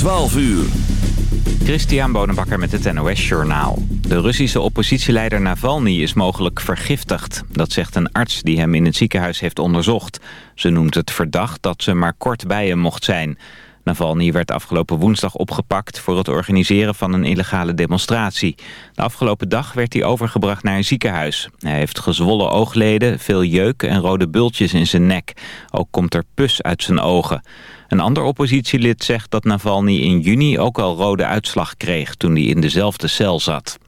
12 uur. Christian Bonenbakker met het NOS Journaal. De Russische oppositieleider Navalny is mogelijk vergiftigd. Dat zegt een arts die hem in het ziekenhuis heeft onderzocht. Ze noemt het verdacht dat ze maar kort bij hem mocht zijn. Navalny werd afgelopen woensdag opgepakt voor het organiseren van een illegale demonstratie. De afgelopen dag werd hij overgebracht naar een ziekenhuis. Hij heeft gezwollen oogleden, veel jeuk en rode bultjes in zijn nek. Ook komt er pus uit zijn ogen. Een ander oppositielid zegt dat Navalny in juni ook al rode uitslag kreeg toen hij in dezelfde cel zat.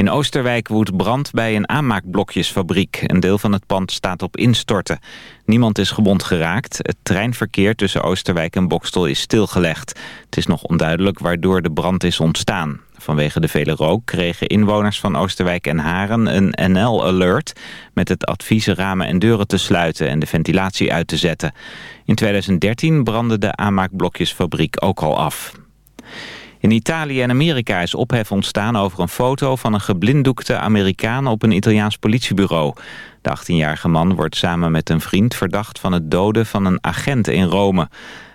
In Oosterwijk woedt brand bij een aanmaakblokjesfabriek. Een deel van het pand staat op instorten. Niemand is gewond geraakt. Het treinverkeer tussen Oosterwijk en Bokstel is stilgelegd. Het is nog onduidelijk waardoor de brand is ontstaan. Vanwege de vele rook kregen inwoners van Oosterwijk en Haren een NL-alert... met het advies ramen en deuren te sluiten en de ventilatie uit te zetten. In 2013 brandde de aanmaakblokjesfabriek ook al af. In Italië en Amerika is ophef ontstaan over een foto van een geblinddoekte Amerikaan op een Italiaans politiebureau. De 18-jarige man wordt samen met een vriend verdacht van het doden van een agent in Rome.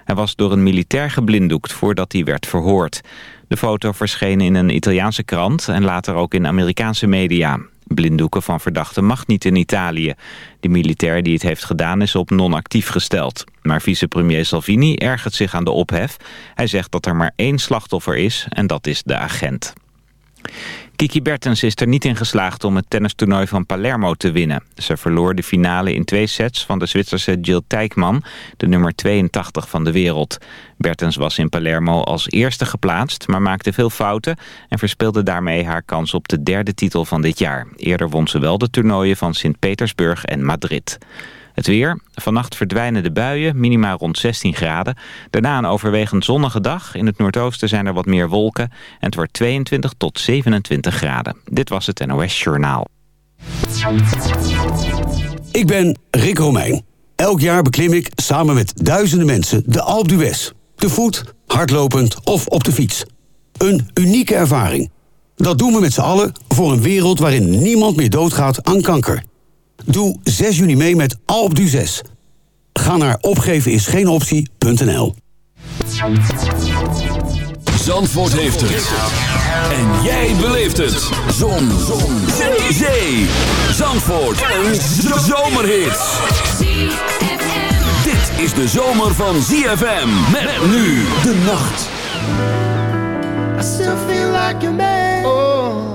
Hij was door een militair geblinddoekt voordat hij werd verhoord. De foto verscheen in een Italiaanse krant en later ook in Amerikaanse media. Blinddoeken van verdachten mag niet in Italië. De militair die het heeft gedaan is op non-actief gesteld. Maar vicepremier Salvini ergert zich aan de ophef. Hij zegt dat er maar één slachtoffer is en dat is de agent. Kiki Bertens is er niet in geslaagd om het tennistoernooi van Palermo te winnen. Ze verloor de finale in twee sets van de Zwitserse Jill Tijkman, de nummer 82 van de wereld. Bertens was in Palermo als eerste geplaatst, maar maakte veel fouten... en verspeelde daarmee haar kans op de derde titel van dit jaar. Eerder won ze wel de toernooien van Sint-Petersburg en Madrid. Het weer. Vannacht verdwijnen de buien, minima rond 16 graden. Daarna een overwegend zonnige dag. In het noordoosten zijn er wat meer wolken. En het wordt 22 tot 27 graden. Dit was het NOS Journaal. Ik ben Rick Romeijn. Elk jaar beklim ik samen met duizenden mensen de Alpe d'Huez. Te voet, hardlopend of op de fiets. Een unieke ervaring. Dat doen we met z'n allen voor een wereld waarin niemand meer doodgaat aan kanker. Doe 6 juni mee met Alp du 6. Ga naar opgevenisgeenoptie.nl Zandvoort heeft het. En jij beleeft het. Zon. Zon. Zee. Zee. Zandvoort. Een zomerhit. Dit is de zomer van ZFM. Met nu de nacht. I still feel like a man. Oh.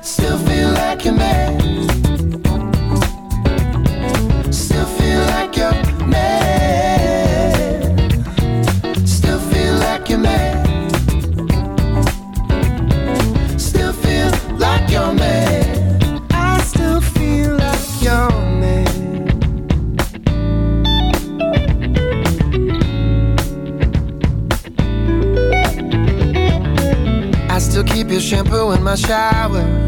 Still feel like a man. Still feel like. Still feel like. Still feel like. I still feel like. I still keep your shampoo in my shower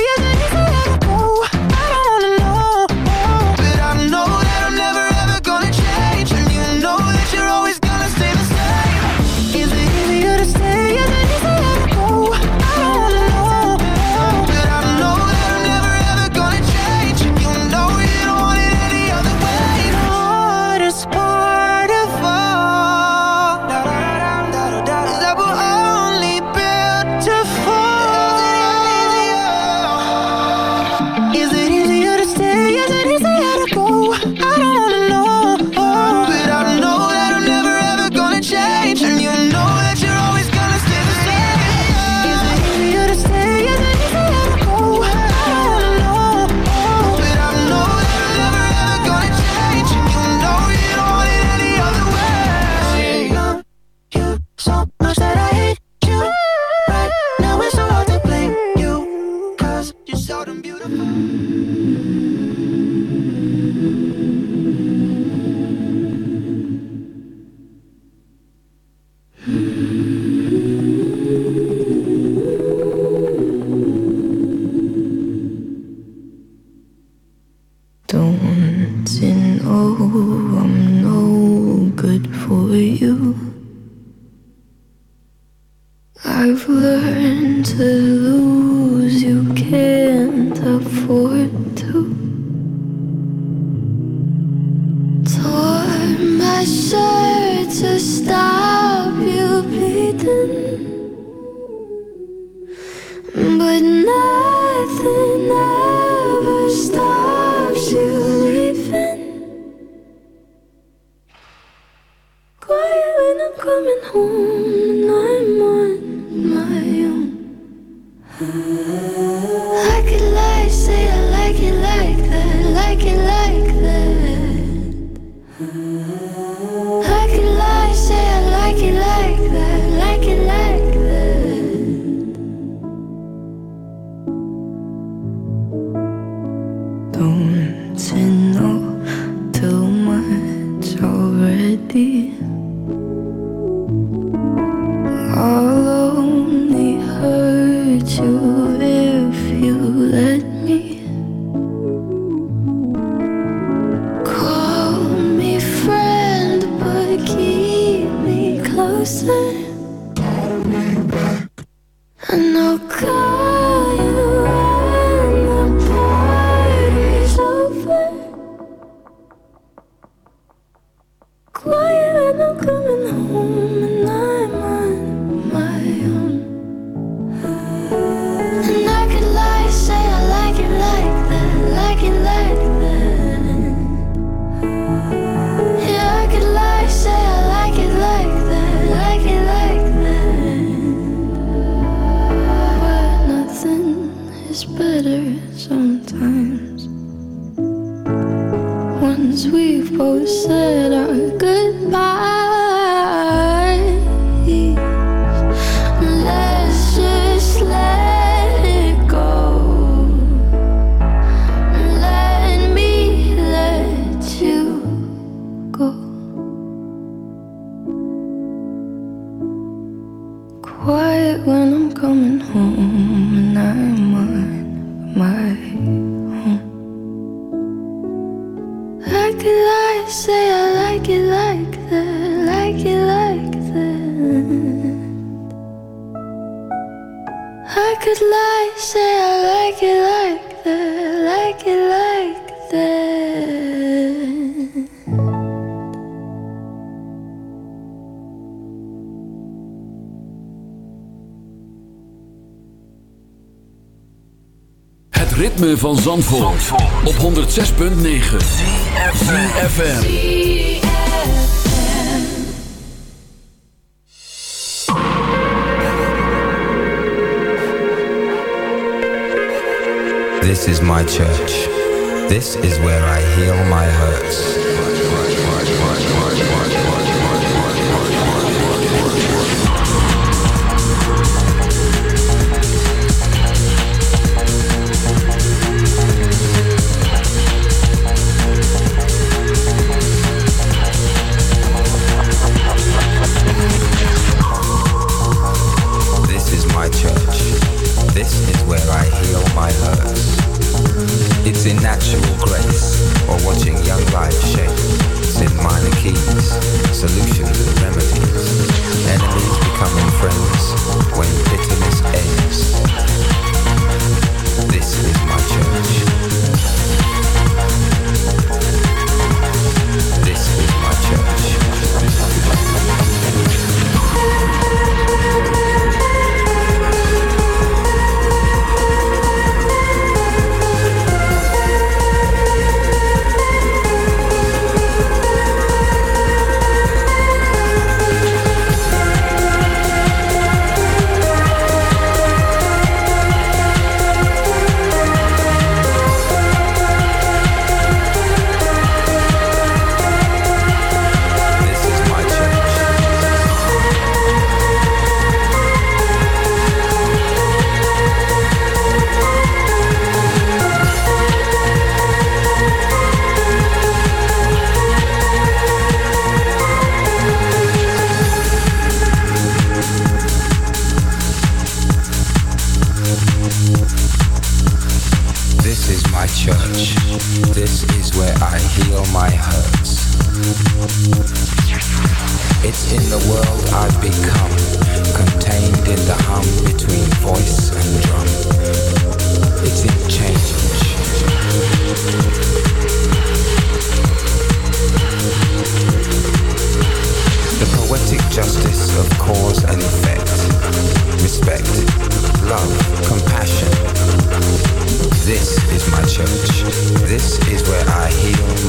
van Zandvoort, Zandvoort. op 106.9 CFFM This is my church. This is where I heal my hurts.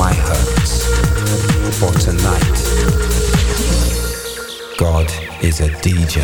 my hurts for tonight. God is a DJ.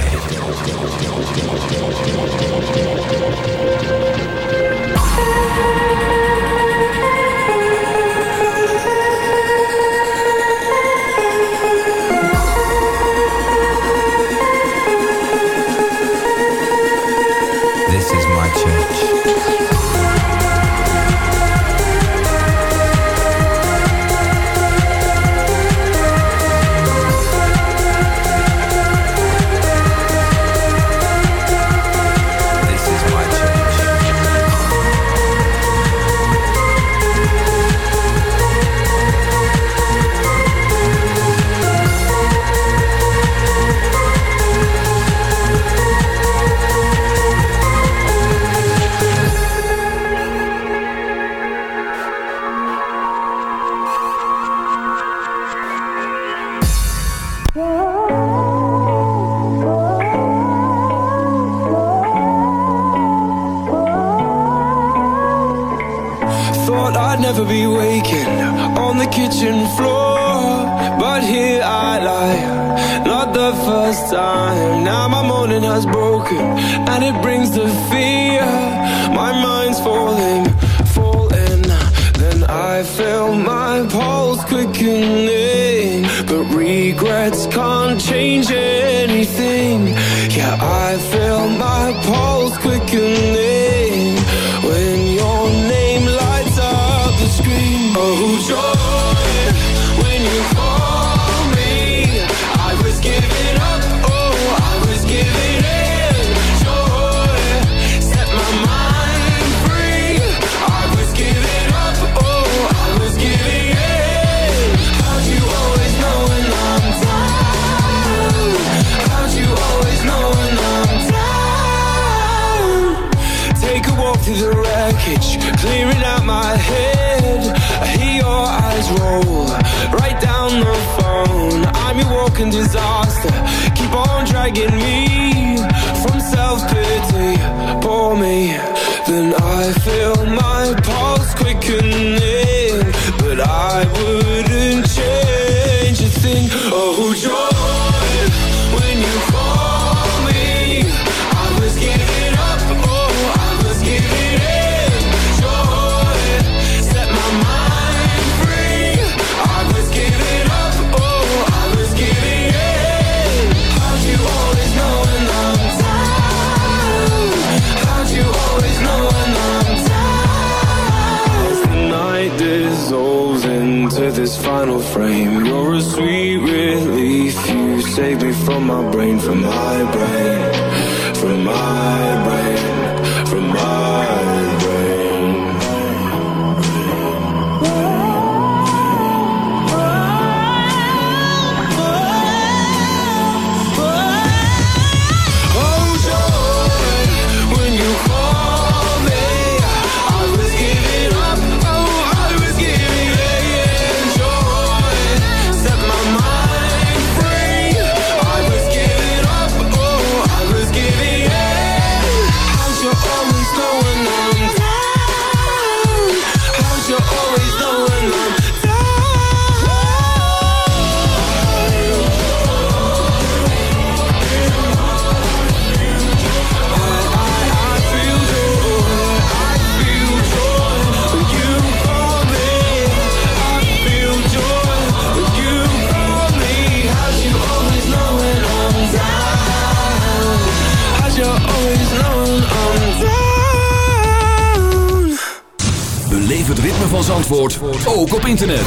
ook op internet.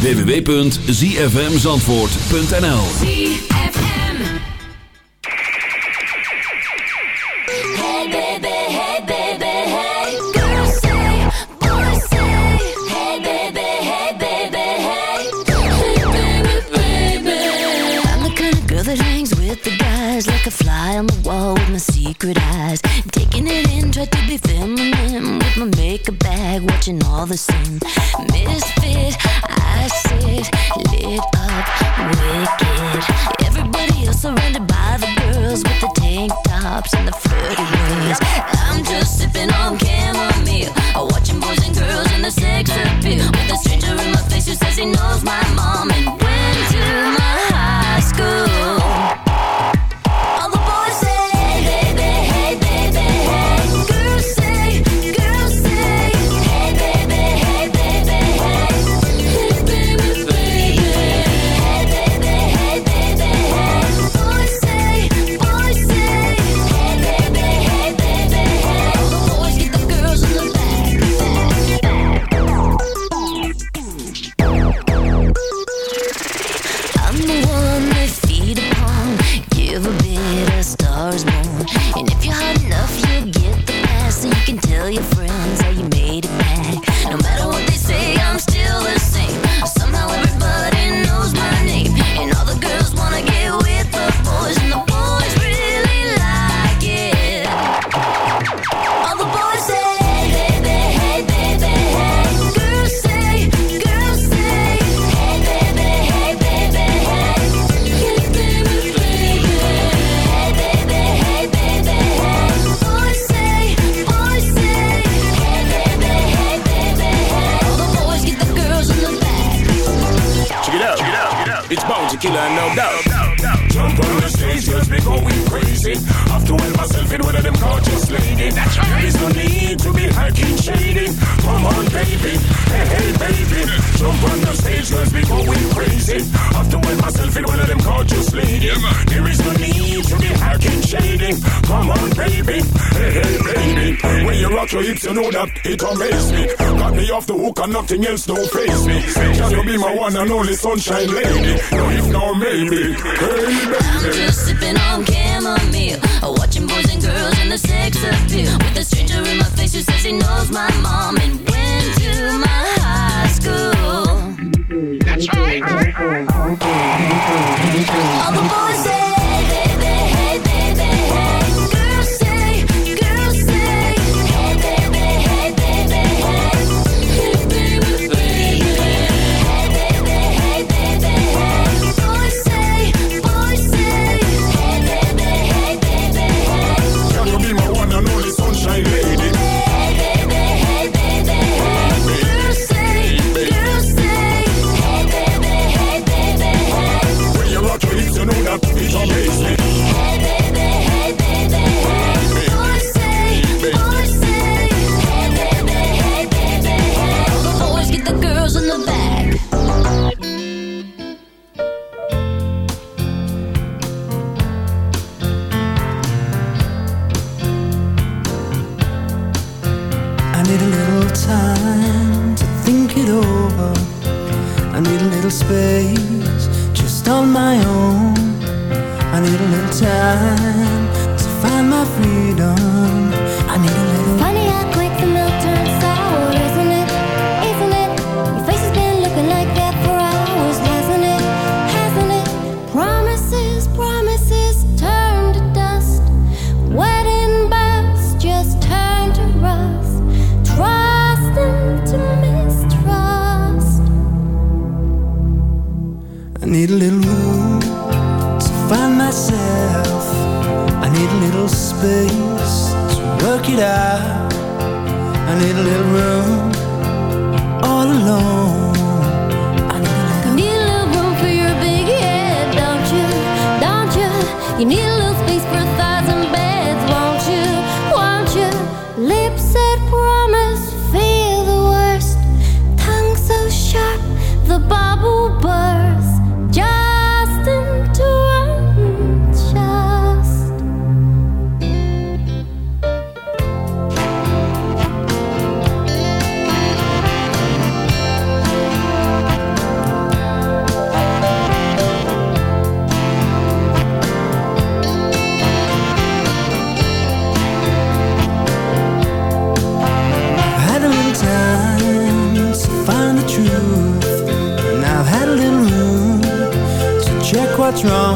www.zfmzandvoort.nl ZFM Hey baby, hey baby, hey Girls say, boys say. Hey baby, hey baby, hey Hey baby, baby. I'm the kind of girl that hangs with the guys Like a fly on the wall with my secret eyes. Taking it in, try to be feminine. kick bag, watching all the sin. Misfit, I sit lit up, wicked. Everybody else surrounded by the girls with the tank tops and the flirty ways. I'm just sipping on chamomile, watching boys and girls in the sex appeal Nothing else don't face me. Can you be my one and only sunshine lady? No if, no maybe. Hey, baby. I'm just sipping on chamomile, watching boys and girls in the sex appeal. With a stranger in my face who says he knows my mind. what's wrong.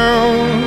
girl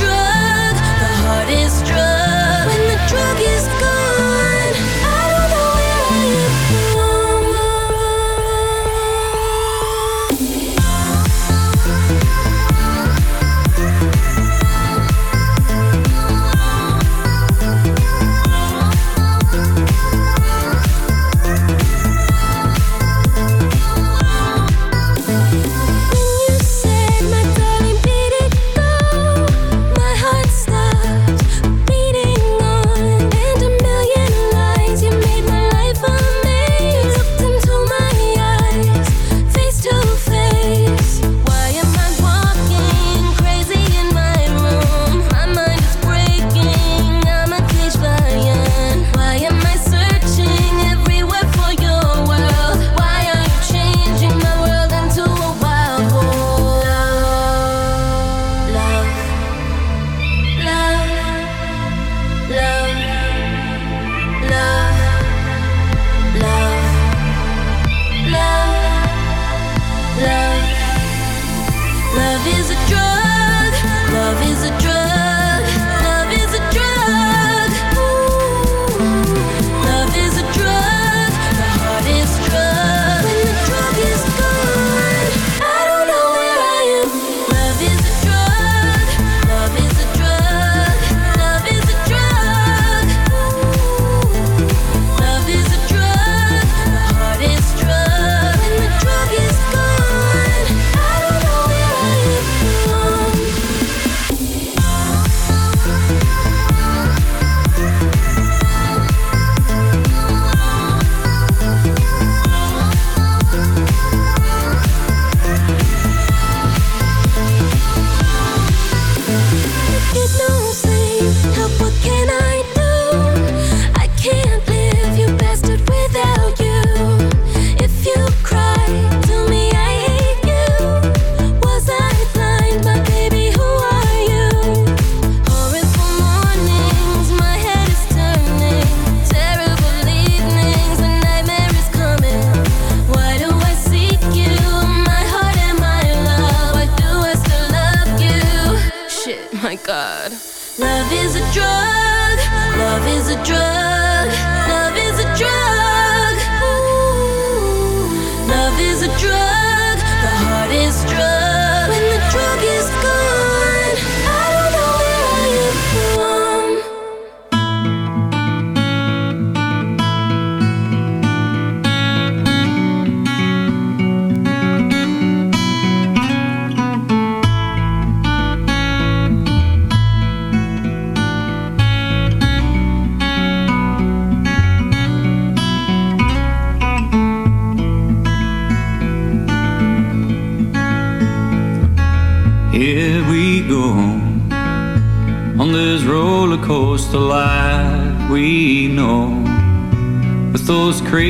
drug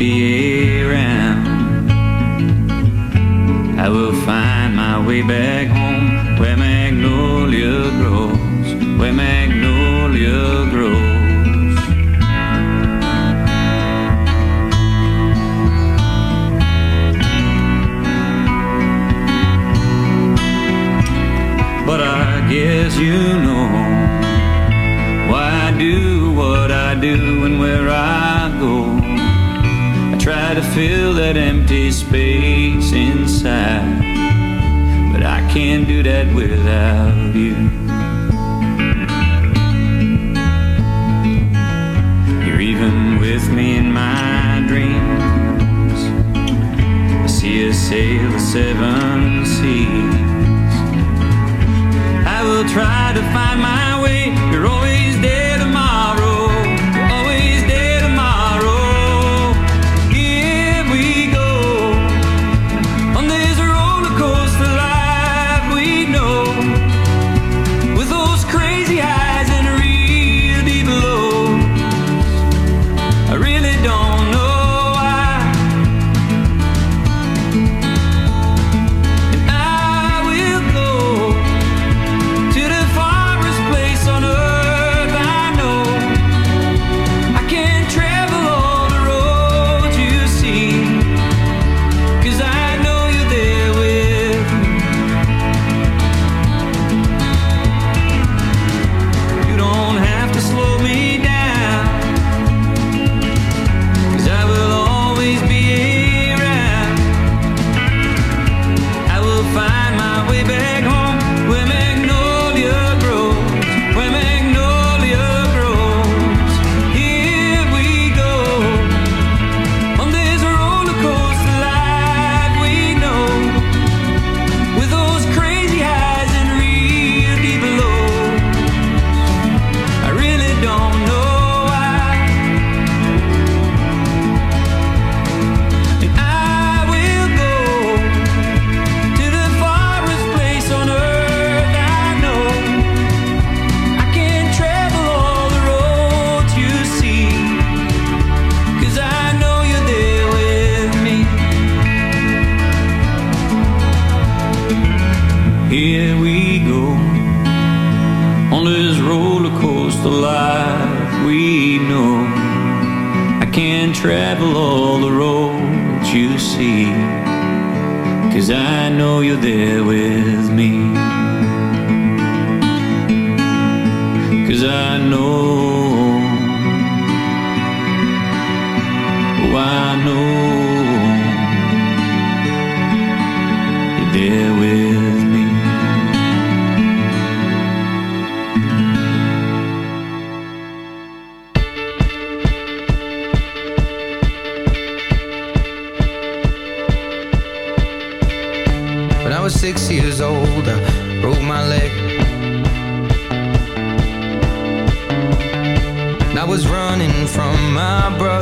be